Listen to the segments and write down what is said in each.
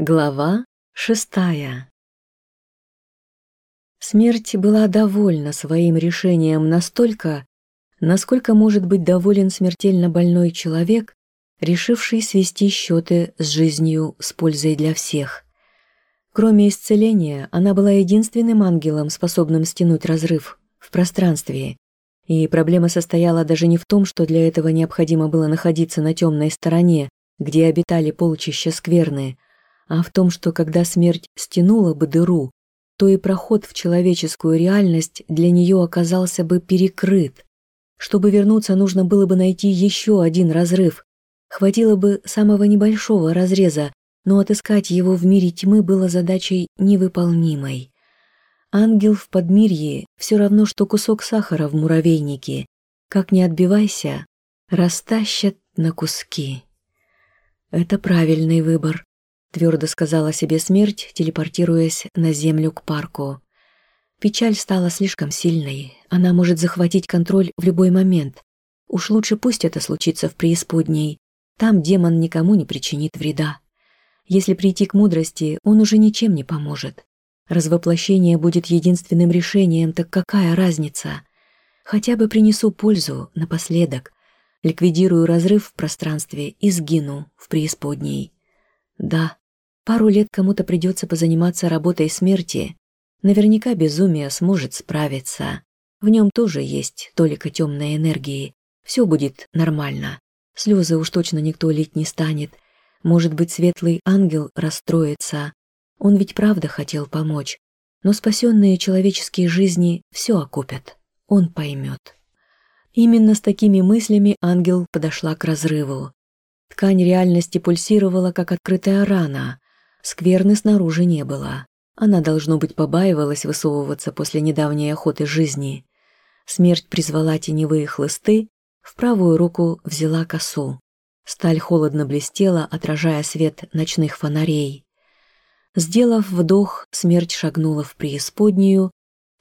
Глава шестая Смерть была довольна своим решением настолько, насколько может быть доволен смертельно больной человек, решивший свести счеты с жизнью с пользой для всех. Кроме исцеления, она была единственным ангелом, способным стянуть разрыв в пространстве. И проблема состояла даже не в том, что для этого необходимо было находиться на темной стороне, где обитали полчища скверны, а в том, что когда смерть стянула бы дыру, то и проход в человеческую реальность для нее оказался бы перекрыт. Чтобы вернуться, нужно было бы найти еще один разрыв. Хватило бы самого небольшого разреза, но отыскать его в мире тьмы было задачей невыполнимой. Ангел в подмирье все равно, что кусок сахара в муравейнике. Как не отбивайся, растащат на куски. Это правильный выбор, твердо сказала себе смерть, телепортируясь на землю к парку. Печаль стала слишком сильной, она может захватить контроль в любой момент. Уж лучше пусть это случится в преисподней, там демон никому не причинит вреда. Если прийти к мудрости, он уже ничем не поможет. Развоплощение будет единственным решением, так какая разница? Хотя бы принесу пользу напоследок, ликвидирую разрыв в пространстве и сгину в преисподней. Да, пару лет кому-то придется позаниматься работой смерти. Наверняка безумие сможет справиться. В нем тоже есть толика темной энергии. Все будет нормально. Слезы уж точно никто лить не станет. Может быть, светлый ангел расстроится. Он ведь правда хотел помочь. Но спасенные человеческие жизни все окупят. Он поймет. Именно с такими мыслями ангел подошла к разрыву. Ткань реальности пульсировала, как открытая рана. Скверны снаружи не было. Она, должно быть, побаивалась высовываться после недавней охоты жизни. Смерть призвала теневые хлысты, в правую руку взяла косу. Сталь холодно блестела, отражая свет ночных фонарей. Сделав вдох, смерть шагнула в преисподнюю,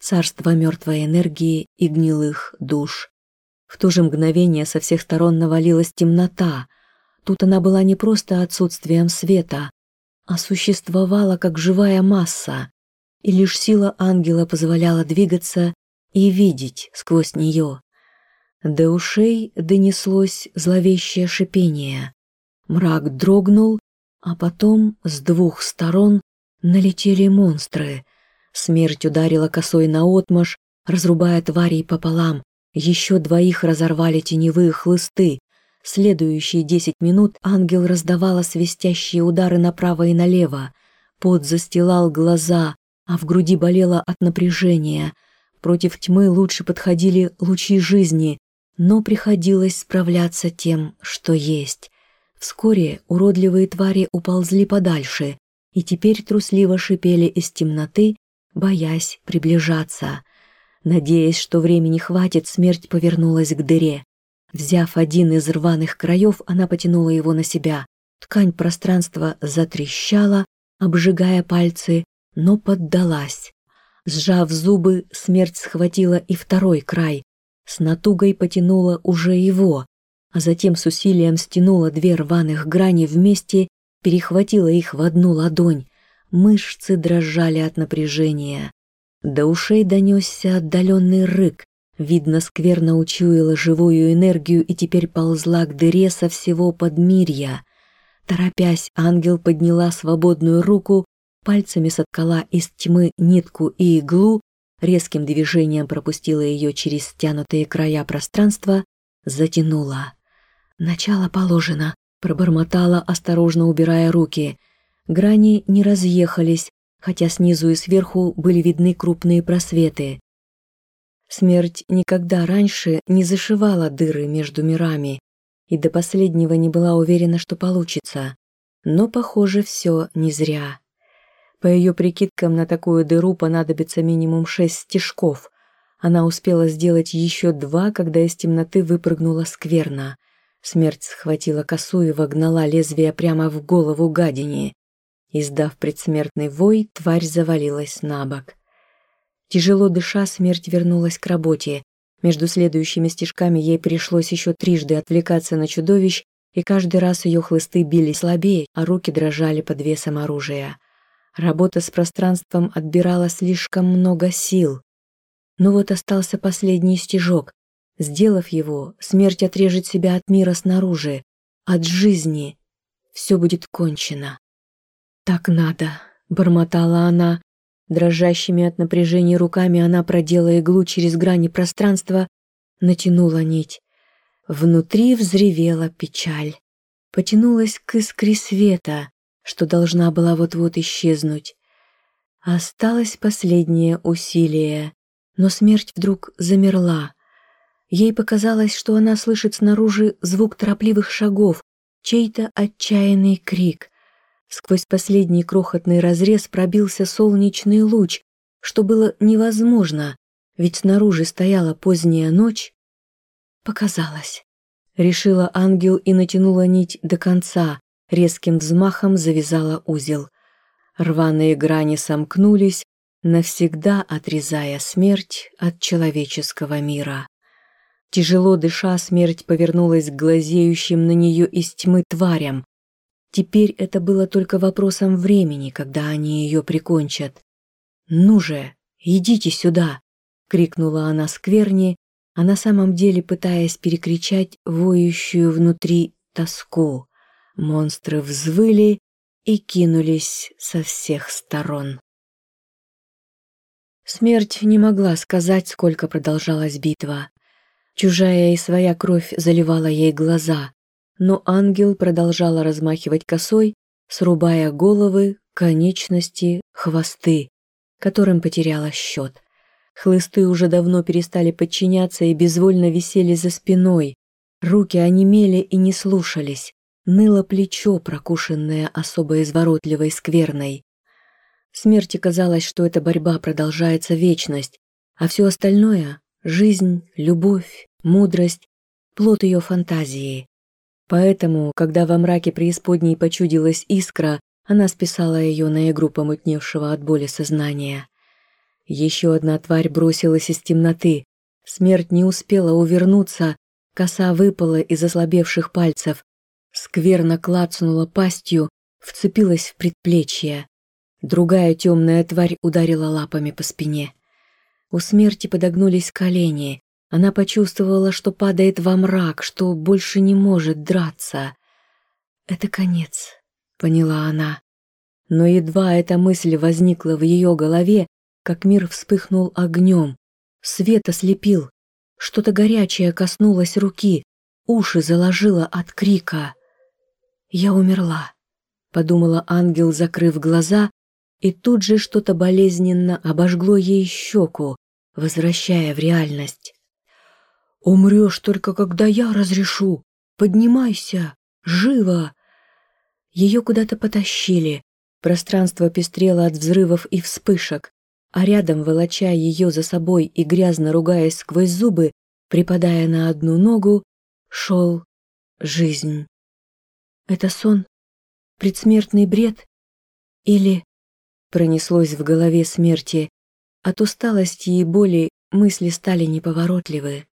царство мертвой энергии и гнилых душ. В то же мгновение со всех сторон навалилась темнота, Тут она была не просто отсутствием света, а существовала как живая масса, и лишь сила ангела позволяла двигаться и видеть сквозь нее. До ушей донеслось зловещее шипение. Мрак дрогнул, а потом с двух сторон налетели монстры. Смерть ударила косой наотмашь, разрубая тварей пополам. Еще двоих разорвали теневые хлысты, Следующие десять минут ангел раздавала свистящие удары направо и налево. Пот застилал глаза, а в груди болело от напряжения. Против тьмы лучше подходили лучи жизни, но приходилось справляться тем, что есть. Вскоре уродливые твари уползли подальше и теперь трусливо шипели из темноты, боясь приближаться. Надеясь, что времени хватит, смерть повернулась к дыре. Взяв один из рваных краев, она потянула его на себя. Ткань пространства затрещала, обжигая пальцы, но поддалась. Сжав зубы, смерть схватила и второй край. С натугой потянула уже его, а затем с усилием стянула две рваных грани вместе, перехватила их в одну ладонь. Мышцы дрожали от напряжения. До ушей донесся отдаленный рык, Видно, скверно учуяла живую энергию и теперь ползла к дыре со всего подмирья. Торопясь, ангел подняла свободную руку, пальцами соткала из тьмы нитку и иглу, резким движением пропустила ее через стянутые края пространства, затянула. «Начало положено», — пробормотала, осторожно убирая руки. Грани не разъехались, хотя снизу и сверху были видны крупные просветы. Смерть никогда раньше не зашивала дыры между мирами и до последнего не была уверена, что получится. Но, похоже, все не зря. По ее прикидкам, на такую дыру понадобится минимум шесть стежков. Она успела сделать еще два, когда из темноты выпрыгнула скверна. Смерть схватила косу и вогнала лезвие прямо в голову гадине. Издав предсмертный вой, тварь завалилась на бок. Тяжело дыша, смерть вернулась к работе. Между следующими стежками ей пришлось еще трижды отвлекаться на чудовищ и каждый раз ее хлысты били слабее, а руки дрожали под весом оружия. Работа с пространством отбирала слишком много сил. Но вот остался последний стежок. Сделав его, смерть отрежет себя от мира снаружи, от жизни. Все будет кончено. «Так надо», — бормотала она. Дрожащими от напряжения руками она продела иглу через грани пространства, натянула нить. Внутри взревела печаль. Потянулась к искре света, что должна была вот-вот исчезнуть. Осталось последнее усилие, но смерть вдруг замерла. Ей показалось, что она слышит снаружи звук торопливых шагов, чей-то отчаянный крик. Сквозь последний крохотный разрез пробился солнечный луч, что было невозможно, ведь снаружи стояла поздняя ночь, Показалось. Решила ангел и натянула нить до конца, резким взмахом завязала узел. Рваные грани сомкнулись, навсегда отрезая смерть от человеческого мира. Тяжело дыша, смерть повернулась к глазеющим на нее из тьмы тварям. Теперь это было только вопросом времени, когда они ее прикончат. «Ну же, идите сюда!» — крикнула она скверни, а на самом деле пытаясь перекричать воющую внутри тоску. Монстры взвыли и кинулись со всех сторон. Смерть не могла сказать, сколько продолжалась битва. Чужая и своя кровь заливала ей глаза, но ангел продолжала размахивать косой, срубая головы, конечности, хвосты, которым потеряла счет. Хлысты уже давно перестали подчиняться и безвольно висели за спиной. Руки онемели и не слушались. Ныло плечо, прокушенное особо изворотливой скверной. Смерти казалось, что эта борьба продолжается вечность, а все остальное — жизнь, любовь, мудрость — плод ее фантазии. Поэтому, когда во мраке преисподней почудилась искра, она списала ее на игру помутневшего от боли сознания. Еще одна тварь бросилась из темноты. Смерть не успела увернуться, коса выпала из ослабевших пальцев. Скверно клацнула пастью, вцепилась в предплечье. Другая темная тварь ударила лапами по спине. У смерти подогнулись колени. Она почувствовала, что падает во мрак, что больше не может драться. «Это конец», — поняла она. Но едва эта мысль возникла в ее голове, как мир вспыхнул огнем. Свет ослепил. Что-то горячее коснулось руки, уши заложило от крика. «Я умерла», — подумала ангел, закрыв глаза, и тут же что-то болезненно обожгло ей щеку, возвращая в реальность. «Умрешь только, когда я разрешу! Поднимайся! Живо!» Ее куда-то потащили. Пространство пестрело от взрывов и вспышек а рядом, волоча ее за собой и грязно ругаясь сквозь зубы, припадая на одну ногу, шел жизнь. Это сон? Предсмертный бред? Или... Пронеслось в голове смерти. От усталости и боли мысли стали неповоротливы.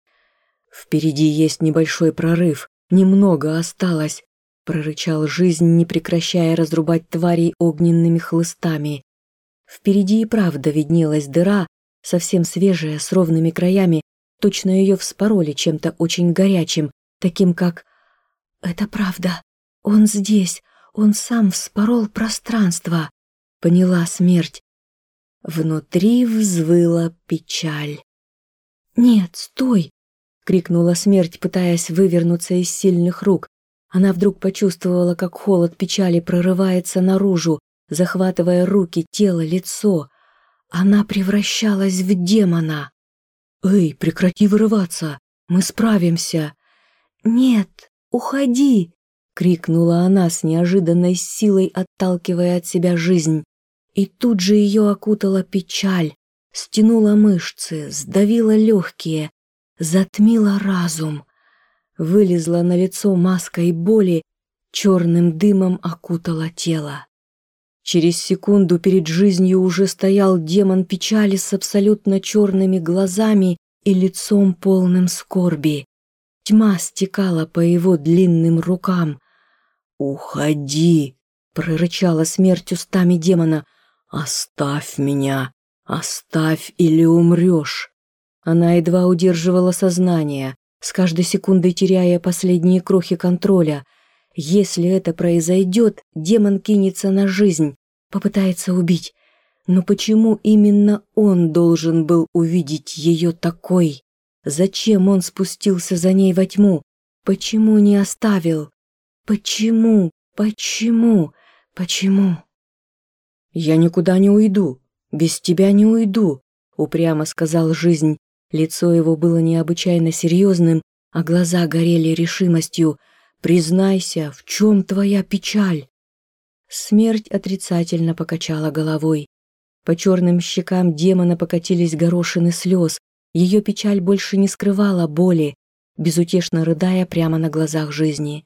«Впереди есть небольшой прорыв, немного осталось», прорычал жизнь, не прекращая разрубать тварей огненными хлыстами. Впереди и правда виднелась дыра, совсем свежая, с ровными краями, точно ее вспороли чем-то очень горячим, таким как... «Это правда, он здесь, он сам вспорол пространство», — поняла смерть. Внутри взвыла печаль. «Нет, стой!» — крикнула смерть, пытаясь вывернуться из сильных рук. Она вдруг почувствовала, как холод печали прорывается наружу, захватывая руки, тело, лицо. Она превращалась в демона. «Эй, прекрати вырываться! Мы справимся!» «Нет, уходи!» — крикнула она с неожиданной силой, отталкивая от себя жизнь. И тут же ее окутала печаль, стянула мышцы, сдавила легкие, затмила разум. Вылезла на лицо маской боли, черным дымом окутала тело. Через секунду перед жизнью уже стоял демон печали с абсолютно черными глазами и лицом полным скорби. Тьма стекала по его длинным рукам. «Уходи!» — прорычала смерть устами демона. «Оставь меня! Оставь или умрешь!» Она едва удерживала сознание, с каждой секундой теряя последние крохи контроля. Если это произойдет, демон кинется на жизнь, попытается убить. Но почему именно он должен был увидеть ее такой? Зачем он спустился за ней во тьму? Почему не оставил? Почему? Почему? Почему? «Я никуда не уйду. Без тебя не уйду», — упрямо сказал жизнь. Лицо его было необычайно серьезным, а глаза горели решимостью. «Признайся, в чем твоя печаль?» Смерть отрицательно покачала головой. По черным щекам демона покатились горошины слез. Ее печаль больше не скрывала боли, безутешно рыдая прямо на глазах жизни.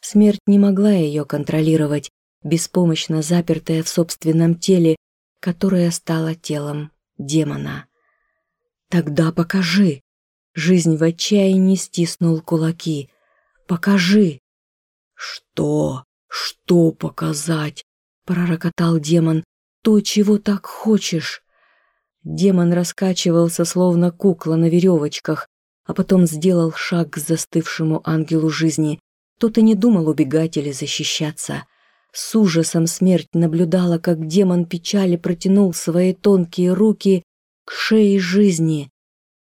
Смерть не могла ее контролировать, беспомощно запертая в собственном теле, которое стало телом демона. «Тогда покажи!» Жизнь в отчаянии стиснул кулаки. «Покажи!» «Что? Что показать?» пророкотал демон, то, чего так хочешь». Демон раскачивался, словно кукла на веревочках, а потом сделал шаг к застывшему ангелу жизни. Тот и не думал убегать или защищаться. С ужасом смерть наблюдала, как демон печали протянул свои тонкие руки к шее жизни.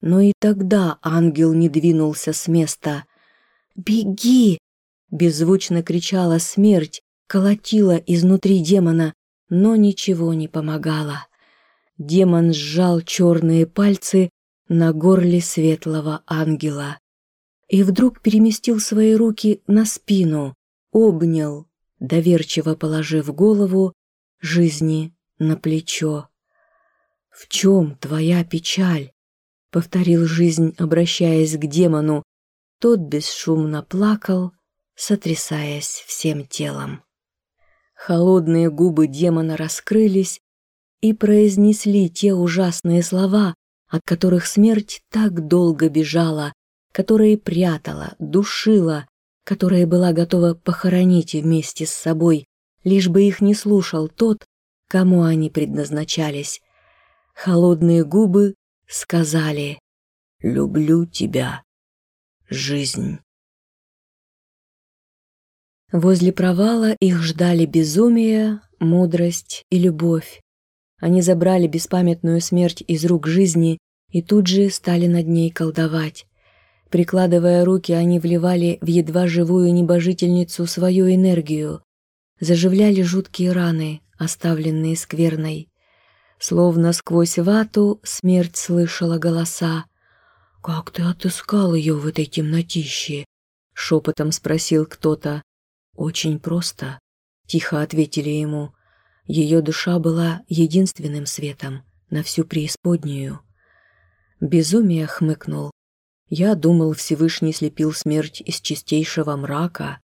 Но и тогда ангел не двинулся с места. «Беги!» — беззвучно кричала смерть, колотила изнутри демона, но ничего не помогало. Демон сжал черные пальцы на горле светлого ангела и вдруг переместил свои руки на спину, обнял, доверчиво положив голову жизни на плечо. «В чем твоя печаль?» — повторил жизнь, обращаясь к демону. Тот бесшумно плакал, сотрясаясь всем телом. Холодные губы демона раскрылись и произнесли те ужасные слова, от которых смерть так долго бежала, которые прятала, душила, которая была готова похоронить вместе с собой, лишь бы их не слушал тот, кому они предназначались. Холодные губы сказали «Люблю тебя, жизнь». Возле провала их ждали безумие, мудрость и любовь. Они забрали беспамятную смерть из рук жизни и тут же стали над ней колдовать. Прикладывая руки, они вливали в едва живую небожительницу свою энергию, заживляли жуткие раны, оставленные скверной. Словно сквозь вату смерть слышала голоса. «Как ты отыскал ее в этой темнотище?» — шепотом спросил кто-то. «Очень просто», — тихо ответили ему. Ее душа была единственным светом на всю преисподнюю. Безумие хмыкнул. Я думал, Всевышний слепил смерть из чистейшего мрака.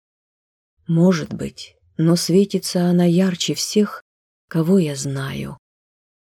Может быть, но светится она ярче всех, кого я знаю.